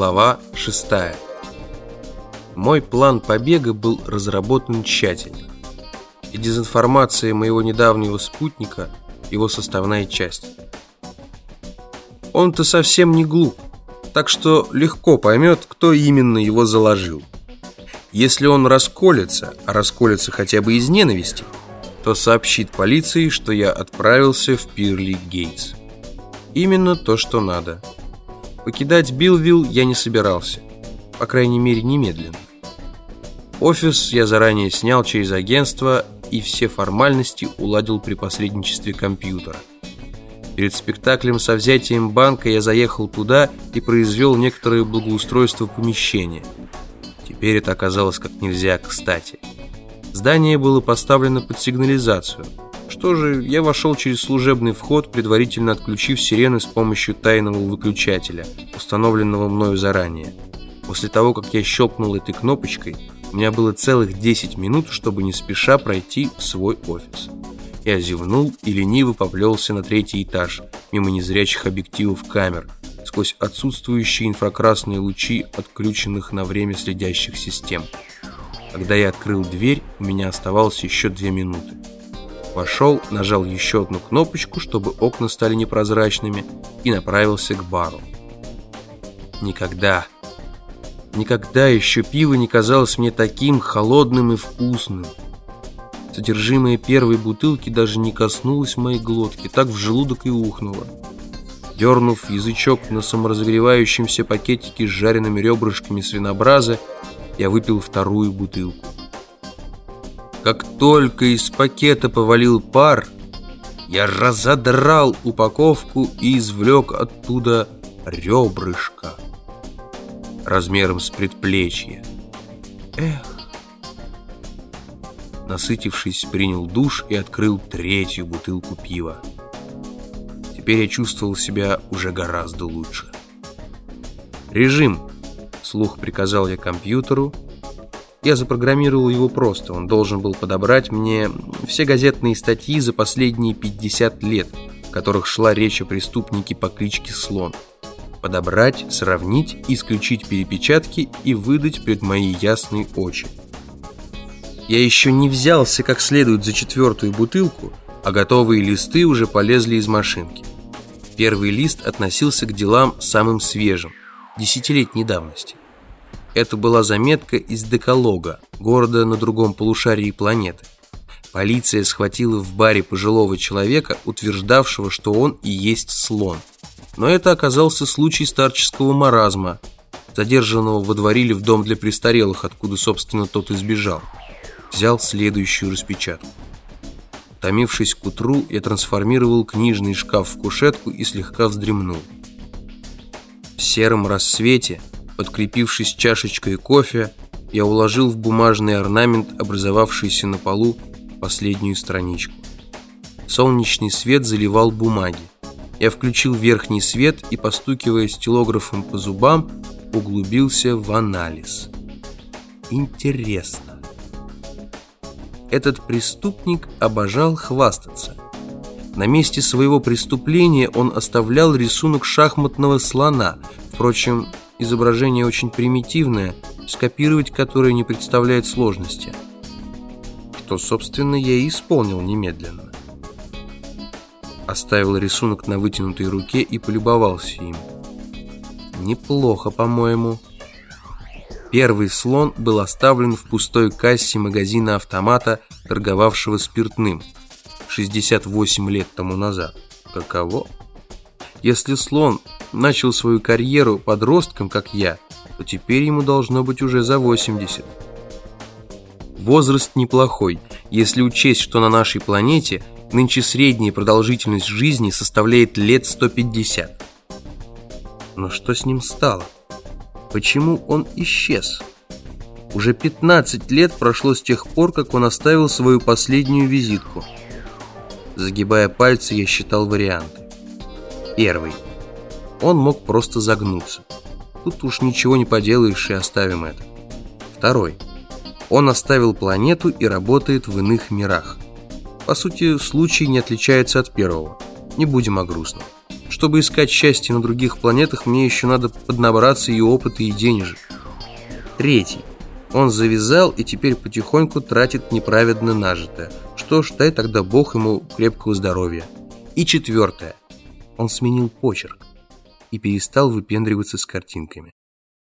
Глава 6 Мой план побега был разработан тщательно. И дезинформация моего недавнего спутника – его составная часть. Он-то совсем не глуп, так что легко поймет, кто именно его заложил. Если он расколется, а расколется хотя бы из ненависти, то сообщит полиции, что я отправился в Пирли Гейтс. Именно то, что надо. Покидать Билвилл я не собирался. По крайней мере, немедленно. Офис я заранее снял через агентство и все формальности уладил при посредничестве компьютера. Перед спектаклем со взятием банка я заехал туда и произвел некоторое благоустройство помещения. Теперь это оказалось как нельзя кстати. Здание было поставлено под сигнализацию. Что же, я вошел через служебный вход, предварительно отключив сирены с помощью тайного выключателя, установленного мною заранее. После того, как я щелкнул этой кнопочкой, у меня было целых 10 минут, чтобы не спеша пройти в свой офис. Я зевнул и лениво поплелся на третий этаж, мимо незрячих объективов камер, сквозь отсутствующие инфракрасные лучи отключенных на время следящих систем. Когда я открыл дверь, у меня оставалось еще две минуты. Вошел, нажал еще одну кнопочку, чтобы окна стали непрозрачными, и направился к бару. Никогда, никогда еще пиво не казалось мне таким холодным и вкусным. Содержимое первой бутылки даже не коснулось моей глотки, так в желудок и ухнуло. Дернув язычок на саморазогревающемся пакетике с жареными ребрышками свинобраза, я выпил вторую бутылку. Как только из пакета повалил пар, я разодрал упаковку и извлек оттуда ребрышко размером с предплечье. Эх! Насытившись, принял душ и открыл третью бутылку пива. Теперь я чувствовал себя уже гораздо лучше. Режим Слух приказал я компьютеру. Я запрограммировал его просто. Он должен был подобрать мне все газетные статьи за последние 50 лет, в которых шла речь о преступнике по кличке Слон. Подобрать, сравнить, исключить перепечатки и выдать пред мои ясные очи. Я еще не взялся как следует за четвертую бутылку, а готовые листы уже полезли из машинки. Первый лист относился к делам самым свежим, десятилетней давности. Это была заметка из Деколога, города на другом полушарии планеты. Полиция схватила в баре пожилого человека, утверждавшего, что он и есть слон. Но это оказался случай старческого маразма. Задержанного водворили в дом для престарелых, откуда, собственно, тот избежал. Взял следующую распечатку. Томившись к утру, я трансформировал книжный шкаф в кушетку и слегка вздремнул. В сером рассвете Подкрепившись чашечкой кофе, я уложил в бумажный орнамент, образовавшийся на полу, последнюю страничку. Солнечный свет заливал бумаги. Я включил верхний свет и, постукивая стилографом по зубам, углубился в анализ. Интересно. Этот преступник обожал хвастаться. На месте своего преступления он оставлял рисунок шахматного слона. Впрочем, изображение очень примитивное, скопировать которое не представляет сложности. Что, собственно, я и исполнил немедленно. Оставил рисунок на вытянутой руке и полюбовался им. Неплохо, по-моему. Первый слон был оставлен в пустой кассе магазина автомата, торговавшего спиртным, 68 лет тому назад. Каково? Если слон начал свою карьеру подростком, как я, то теперь ему должно быть уже за 80. Возраст неплохой, если учесть, что на нашей планете нынче средняя продолжительность жизни составляет лет 150. Но что с ним стало? Почему он исчез? Уже 15 лет прошло с тех пор, как он оставил свою последнюю визитку. Загибая пальцы, я считал варианты. Первый – он мог просто загнуться. Тут уж ничего не поделаешь и оставим это. Второй. Он оставил планету и работает в иных мирах. По сути, случай не отличается от первого. Не будем о грустном. Чтобы искать счастье на других планетах, мне еще надо поднабраться и опыта, и денежек. Третий. Он завязал и теперь потихоньку тратит неправедно нажитое. Что ж, дай тогда Бог ему крепкого здоровья. И четвертое. Он сменил почерк и перестал выпендриваться с картинками.